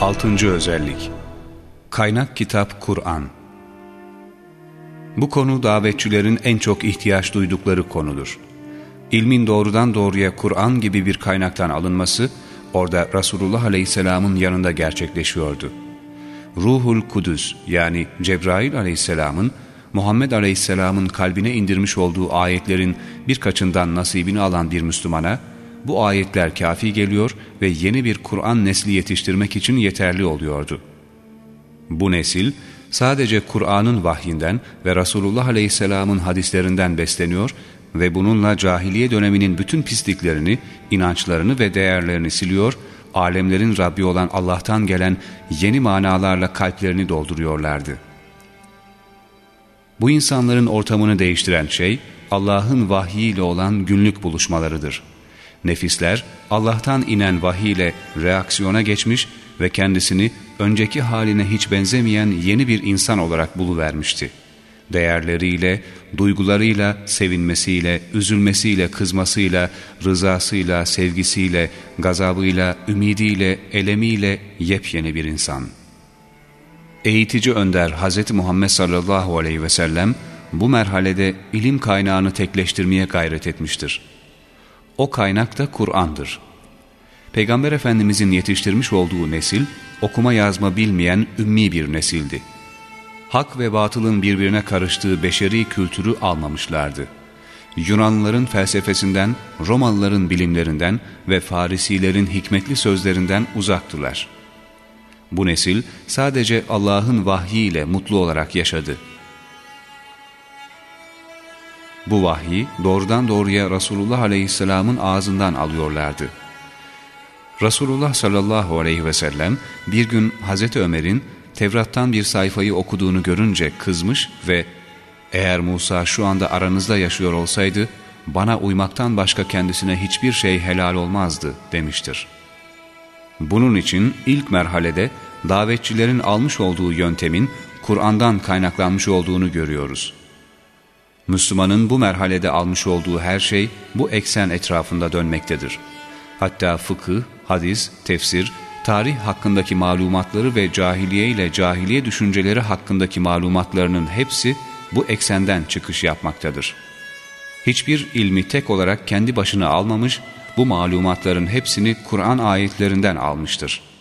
Altıncı özellik Kaynak kitap Kur'an Bu konu davetçilerin en çok ihtiyaç duydukları konudur. İlmin doğrudan doğruya Kur'an gibi bir kaynaktan alınması, orada Resulullah Aleyhisselam'ın yanında gerçekleşiyordu. Ruhul Kudüs yani Cebrail Aleyhisselam'ın Muhammed Aleyhisselam'ın kalbine indirmiş olduğu ayetlerin birkaçından nasibini alan bir Müslümana, bu ayetler kafi geliyor ve yeni bir Kur'an nesli yetiştirmek için yeterli oluyordu. Bu nesil sadece Kur'an'ın vahyinden ve Resulullah Aleyhisselam'ın hadislerinden besleniyor ve bununla cahiliye döneminin bütün pisliklerini, inançlarını ve değerlerini siliyor, alemlerin Rabbi olan Allah'tan gelen yeni manalarla kalplerini dolduruyorlardı. Bu insanların ortamını değiştiren şey, Allah'ın vahyiyle olan günlük buluşmalarıdır. Nefisler, Allah'tan inen vahiy ile reaksiyona geçmiş ve kendisini önceki haline hiç benzemeyen yeni bir insan olarak buluvermişti. Değerleriyle, duygularıyla, sevinmesiyle, üzülmesiyle, kızmasıyla, rızasıyla, sevgisiyle, gazabıyla, ümidiyle, elemiyle yepyeni bir insan. Eğitici önder Hz. Muhammed sallallahu aleyhi ve sellem bu merhalede ilim kaynağını tekleştirmeye gayret etmiştir. O kaynak da Kur'an'dır. Peygamber Efendimizin yetiştirmiş olduğu nesil, okuma yazma bilmeyen ümmi bir nesildi. Hak ve batılın birbirine karıştığı beşeri kültürü almamışlardı. Yunanlıların felsefesinden, Romalıların bilimlerinden ve Farisilerin hikmetli sözlerinden uzaktılar. Bu nesil sadece Allah'ın vahyiyle mutlu olarak yaşadı. Bu vahyi doğrudan doğruya Resulullah Aleyhisselam'ın ağzından alıyorlardı. Resulullah sallallahu aleyhi ve sellem bir gün Hazreti Ömer'in Tevrat'tan bir sayfayı okuduğunu görünce kızmış ve eğer Musa şu anda aranızda yaşıyor olsaydı bana uymaktan başka kendisine hiçbir şey helal olmazdı demiştir. Bunun için ilk merhalede davetçilerin almış olduğu yöntemin Kur'an'dan kaynaklanmış olduğunu görüyoruz. Müslümanın bu merhalede almış olduğu her şey bu eksen etrafında dönmektedir. Hatta fıkıh, hadis, tefsir, tarih hakkındaki malumatları ve cahiliye ile cahiliye düşünceleri hakkındaki malumatlarının hepsi bu eksenden çıkış yapmaktadır. Hiçbir ilmi tek olarak kendi başına almamış, bu malumatların hepsini Kur'an ayetlerinden almıştır.''